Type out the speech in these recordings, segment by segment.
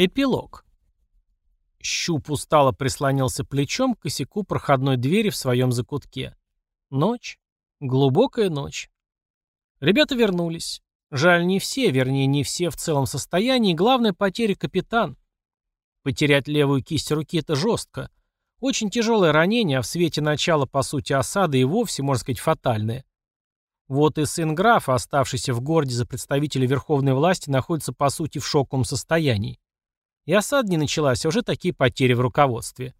Эпилог. Щуп устало прислонился плечом к косяку проходной двери в своем закутке. Ночь. Глубокая ночь. Ребята вернулись. Жаль, не все, вернее, не все в целом состоянии. Главная потеря — капитан. Потерять левую кисть руки — это жестко. Очень тяжелое ранение, а в свете начала, по сути, осады и вовсе, можно сказать, фатальное. Вот и сын графа, оставшийся в городе за представителя верховной власти, находится, по сути, в шоковом состоянии. И осада не началась, а уже такие потери в руководстве.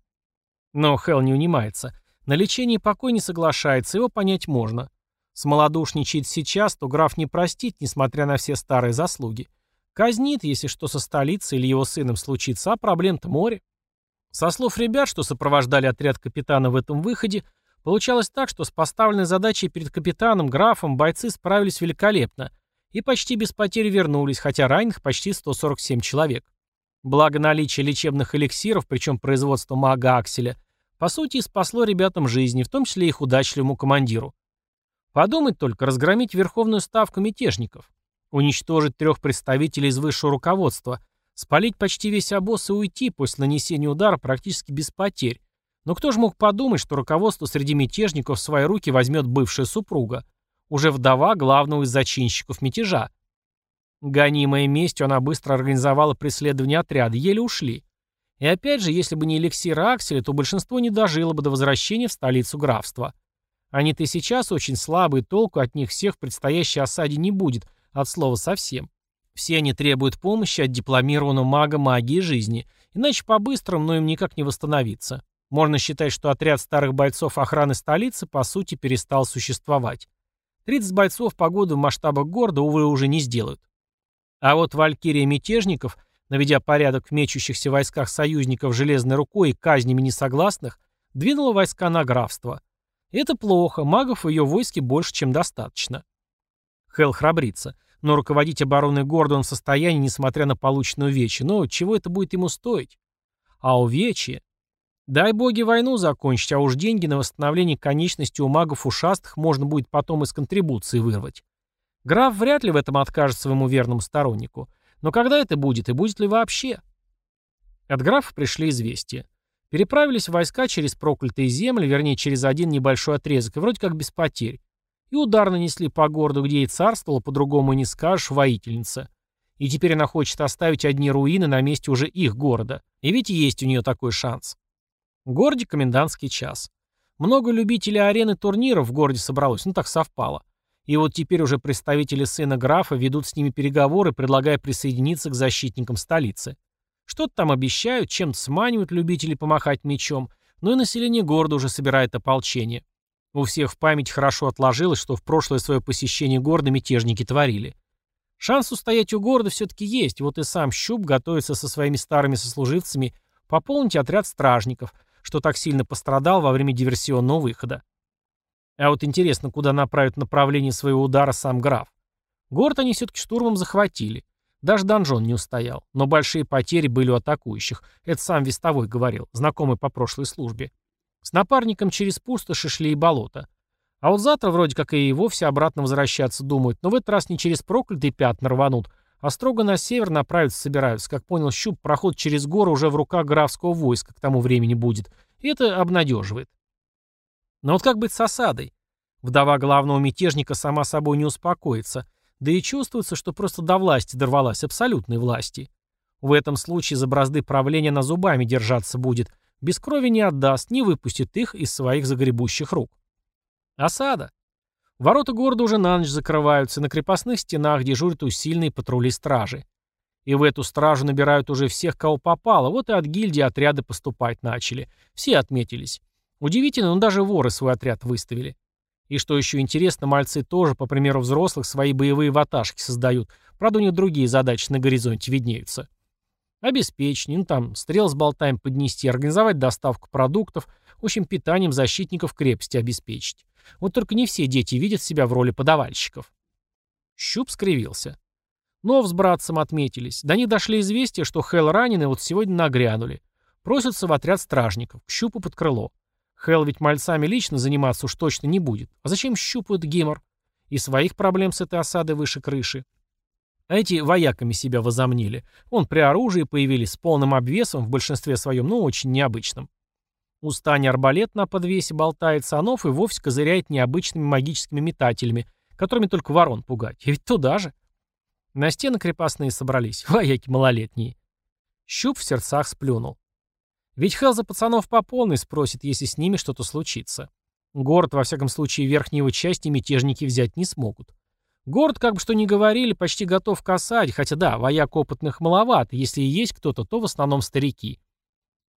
Но Хелл не унимается. На лечение покой не соглашается, его понять можно. Смолодушничает сейчас, то граф не простит, несмотря на все старые заслуги. Казнит, если что со столицей или его сыном случится, а проблем-то море. Со слов ребят, что сопровождали отряд капитана в этом выходе, получалось так, что с поставленной задачей перед капитаном, графом, бойцы справились великолепно и почти без потерь вернулись, хотя раненых почти 147 человек. Благо наличие лечебных эликсиров, причем производство мага Акселя, по сути, спасло ребятам жизни, в том числе их удачливому командиру. Подумать только, разгромить верховную ставку мятежников, уничтожить трех представителей из высшего руководства, спалить почти весь обоз и уйти после нанесения удара практически без потерь. Но кто же мог подумать, что руководство среди мятежников в свои руки возьмет бывшая супруга, уже вдова главного из зачинщиков мятежа. Гонимая местью, она быстро организовала преследование отряда, еле ушли. И опять же, если бы не эликсир Акселя, то большинство не дожило бы до возвращения в столицу графства. Они-то сейчас очень слабые, толку от них всех в предстоящей осаде не будет, от слова совсем. Все они требуют помощи от дипломированного мага магии жизни, иначе по-быстрому, но им никак не восстановиться. Можно считать, что отряд старых бойцов охраны столицы по сути перестал существовать. 30 бойцов по году в масштабах города, увы, уже не сделают. А вот Валькирия мятежников, наведя порядок в мечущихся войсках союзников железной рукой и казнями несогласных, двинула войска на графство. Это плохо, магов в ее войске больше, чем достаточно. Хел храбрится, но руководить обороной города он в состоянии, несмотря на полученную вечи. Но чего это будет ему стоить? А увечье? Дай боги войну закончить, а уж деньги на восстановление конечности у магов ушастых можно будет потом из контрибуции вырвать. Граф вряд ли в этом откажет своему верному стороннику. Но когда это будет и будет ли вообще? От графа пришли известия. Переправились войска через проклятые земли, вернее, через один небольшой отрезок, и вроде как без потерь. И удар нанесли по городу, где и царствовала, по-другому не скажешь, воительница. И теперь она хочет оставить одни руины на месте уже их города. И ведь есть у нее такой шанс. В городе комендантский час. Много любителей арены турниров в городе собралось, ну так совпало. И вот теперь уже представители сына графа ведут с ними переговоры, предлагая присоединиться к защитникам столицы. Что-то там обещают, чем-то сманивают любителей помахать мечом, но и население города уже собирает ополчение. У всех в память хорошо отложилось, что в прошлое свое посещение города мятежники творили. Шанс устоять у города все-таки есть, вот и сам Щуп готовится со своими старыми сослуживцами пополнить отряд стражников, что так сильно пострадал во время диверсионного выхода. А вот интересно, куда направит направление своего удара сам граф. Город они все-таки штурмом захватили. Даже донжон не устоял. Но большие потери были у атакующих. Это сам Вестовой говорил, знакомый по прошлой службе. С напарником через пустоши шли и болото. А вот завтра вроде как и вовсе обратно возвращаться думают, но в этот раз не через проклятые пятна рванут, а строго на север направиться собираются. Как понял Щуп, проход через горы уже в руках графского войска к тому времени будет. И это обнадеживает. Но вот как быть с осадой? Вдова главного мятежника сама собой не успокоится, да и чувствуется, что просто до власти дорвалась, абсолютной власти. В этом случае за бразды правления на зубами держаться будет, без крови не отдаст, не выпустит их из своих загребущих рук. Осада. Ворота города уже на ночь закрываются, на крепостных стенах дежурят усиленные патрули стражи. И в эту стражу набирают уже всех, кого попало, вот и от гильдии отряды поступать начали. Все отметились. Удивительно, но даже воры свой отряд выставили. И что еще интересно, мальцы тоже, по примеру взрослых, свои боевые ваташки создают. Правда, у них другие задачи на горизонте виднеются. Обеспечение, ну там, стрел с болтами поднести, организовать доставку продуктов, в общем, питанием защитников крепости обеспечить. Вот только не все дети видят себя в роли подавальщиков. Щуп скривился. Нов с братцем отметились. До них дошли известия, что Хелл ранены вот сегодня нагрянули. Просятся в отряд стражников, к Щупу под крыло. Хелл ведь мальцами лично заниматься уж точно не будет. А зачем щупают гемор? И своих проблем с этой осадой выше крыши. А эти вояками себя возомнили. Он при оружии появились с полным обвесом, в большинстве своем, но очень необычным. У стани арбалет на подвесе болтается, а нов и вовсе козыряет необычными магическими метателями, которыми только ворон пугать. И ведь туда же. На стены крепостные собрались, вояки малолетние. Щуп в сердцах сплюнул. Ведь Хелл за пацанов по полной спросит, если с ними что-то случится. Город, во всяком случае, верхней его части мятежники взять не смогут. Город, как бы что ни говорили, почти готов к осаде, хотя да, вояк опытных маловато, если и есть кто-то, то в основном старики.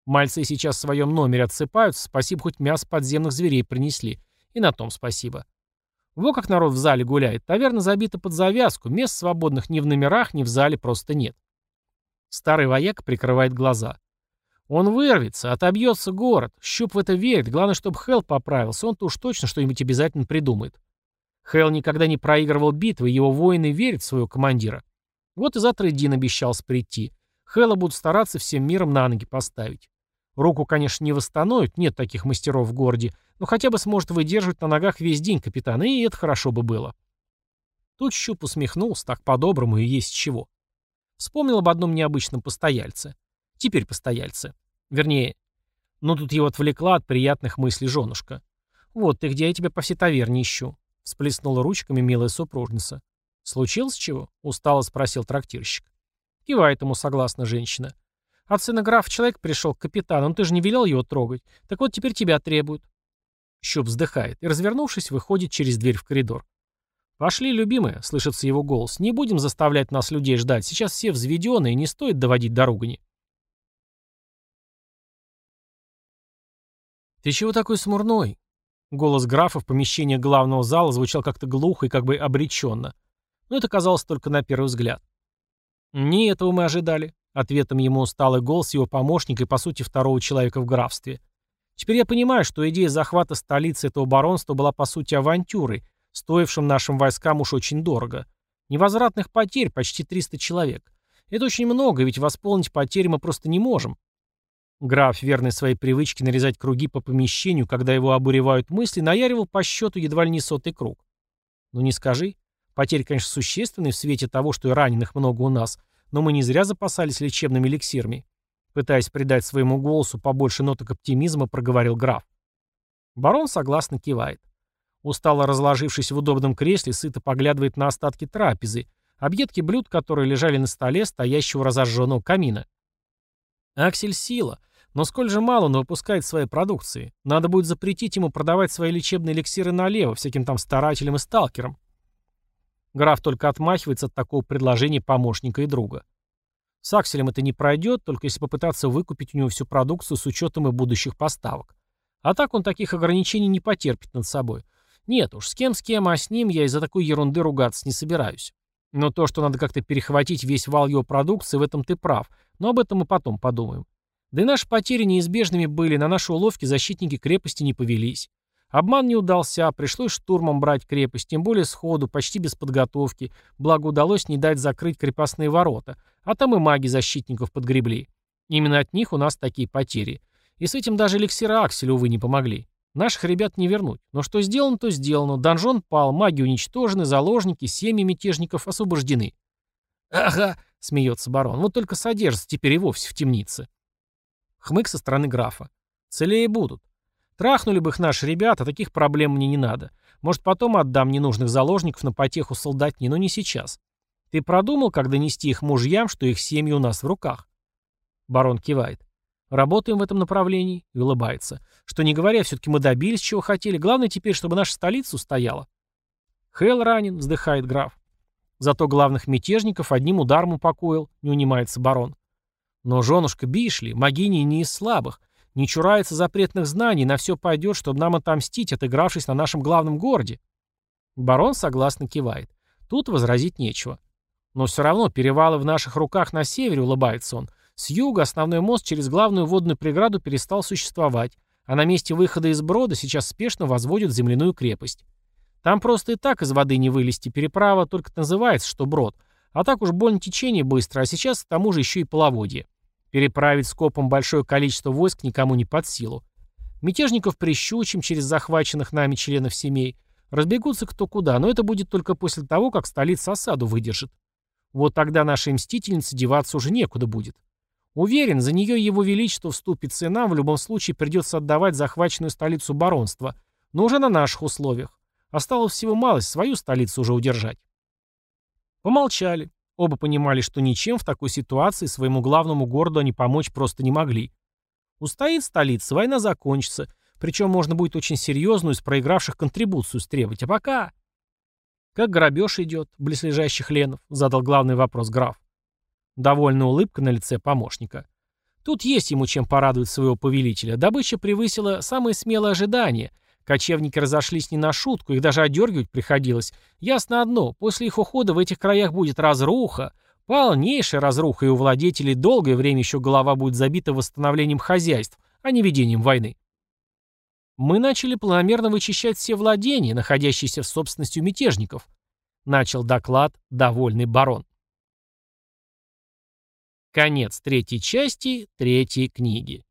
Мальцы сейчас в своем номере отсыпаются, спасибо, хоть мясо подземных зверей принесли. И на том спасибо. Во как народ в зале гуляет, таверна забита под завязку, мест свободных ни в номерах, ни в зале просто нет. Старый вояк прикрывает глаза. Он вырвется, отобьется город, Щуп в это верит, главное, чтобы Хелл поправился, он-то уж точно что-нибудь обязательно придумает. Хелл никогда не проигрывал битвы, его воины верят в своего командира. Вот и завтра Дин обещался прийти. Хэлла будут стараться всем миром на ноги поставить. Руку, конечно, не восстановит, нет таких мастеров в городе, но хотя бы сможет выдерживать на ногах весь день капитан, и это хорошо бы было. Тут Щуп усмехнулся, так по-доброму и есть чего. Вспомнил об одном необычном постояльце. Теперь постояльце. Вернее, но тут его отвлекла от приятных мыслей женушка. «Вот ты где я тебя по всей таверне ищу», — всплеснула ручками милая супружница. «Случилось чего?» — устало спросил трактирщик. Кивает ему согласно женщина. От сына графа человек пришел к капитану, ты же не велел его трогать. Так вот теперь тебя требуют. Щуп вздыхает и, развернувшись, выходит через дверь в коридор. «Пошли, любимая», — слышится его голос. «Не будем заставлять нас людей ждать. Сейчас все взведенные, не стоит доводить до ругани». «Ты чего такой смурной?» Голос графа в помещении главного зала звучал как-то глухо и как бы обреченно. Но это казалось только на первый взгляд. «Не этого мы ожидали», Ответом ему усталый голос его помощника и, по сути, второго человека в графстве. Теперь я понимаю, что идея захвата столицы этого баронства была, по сути, авантюрой, стоившим нашим войскам уж очень дорого. Невозвратных потерь почти 300 человек. Это очень много, ведь восполнить потери мы просто не можем. Граф, верный своей привычке нарезать круги по помещению, когда его обуревают мысли, наяривал по счету едва ли не сотый круг. Ну не скажи. Потери, конечно, существенные в свете того, что и раненых много у нас, но мы не зря запасались лечебными эликсирами. Пытаясь придать своему голосу побольше ноток оптимизма, проговорил граф. Барон согласно кивает. Устало разложившись в удобном кресле, сыто поглядывает на остатки трапезы, объедки блюд, которые лежали на столе стоящего разожженного камина. Аксель сила, но сколь же мало он выпускает своей продукции. Надо будет запретить ему продавать свои лечебные эликсиры налево, всяким там старателям и сталкерам. Граф только отмахивается от такого предложения помощника и друга. С Акселем это не пройдет, только если попытаться выкупить у него всю продукцию с учетом и будущих поставок. А так он таких ограничений не потерпит над собой. Нет уж, с кем с кем, а с ним я из-за такой ерунды ругаться не собираюсь. Но то, что надо как-то перехватить весь вал его продукции, в этом ты прав. Но об этом мы потом подумаем. Да и наши потери неизбежными были, на наши уловки защитники крепости не повелись. Обман не удался, пришлось штурмом брать крепость, тем более сходу, почти без подготовки, благо удалось не дать закрыть крепостные ворота, а там и маги защитников подгребли. Именно от них у нас такие потери. И с этим даже эликсиры Акселя, увы, не помогли. Наших ребят не вернуть. Но что сделано, то сделано. Донжон пал, маги уничтожены, заложники, семьи мятежников освобождены. «Ага», — смеется барон, — «вот только содержится теперь и вовсе в темнице». Хмык со стороны графа. «Целее будут. Трахнули бы их наши ребята, таких проблем мне не надо. Может, потом отдам ненужных заложников на потеху солдатни, но не сейчас. Ты продумал, как донести их мужьям, что их семьи у нас в руках?» Барон кивает. «Работаем в этом направлении» и улыбается. «Что не говоря, все-таки мы добились, чего хотели. Главное теперь, чтобы наша столица устояла». «Хелл ранен», — вздыхает граф. «Зато главных мятежников одним ударом упокоил», — не унимается барон. «Но женушка Бишли, могиня не из слабых. Не чурается запретных знаний, на все пойдет, чтобы нам отомстить, отыгравшись на нашем главном городе. Барон согласно кивает. Тут возразить нечего. Но все равно перевалы в наших руках на севере, улыбается он. С юга основной мост через главную водную преграду перестал существовать, а на месте выхода из брода сейчас спешно возводят земляную крепость. Там просто и так из воды не вылезти, переправа только называется, что брод. А так уж больно течение быстро, а сейчас к тому же еще и половодье. Переправить скопом большое количество войск никому не под силу. Мятежников прищучим через захваченных нами членов семей. Разбегутся кто куда, но это будет только после того, как столица осаду выдержит. Вот тогда нашей мстительнице деваться уже некуда будет. Уверен, за нее его величество вступится и нам в любом случае придется отдавать захваченную столицу баронства, но уже на наших условиях. Осталось всего малость свою столицу уже удержать. Помолчали. Оба понимали, что ничем в такой ситуации своему главному городу они помочь просто не могли. Устоит столица, война закончится, причем можно будет очень серьезную из проигравших контрибуцию стребовать. А пока... «Как грабеж идет, близлежащих ленов?» — задал главный вопрос граф. Довольная улыбка на лице помощника. Тут есть ему чем порадовать своего повелителя. Добыча превысила самые смелые ожидания. Кочевники разошлись не на шутку, их даже одергивать приходилось. Ясно одно, после их ухода в этих краях будет разруха, полнейшая разруха, и у владетелей долгое время еще голова будет забита восстановлением хозяйств, а не ведением войны. Мы начали планомерно вычищать все владения, находящиеся в собственности у мятежников. Начал доклад довольный барон. Конец третьей части третьей книги.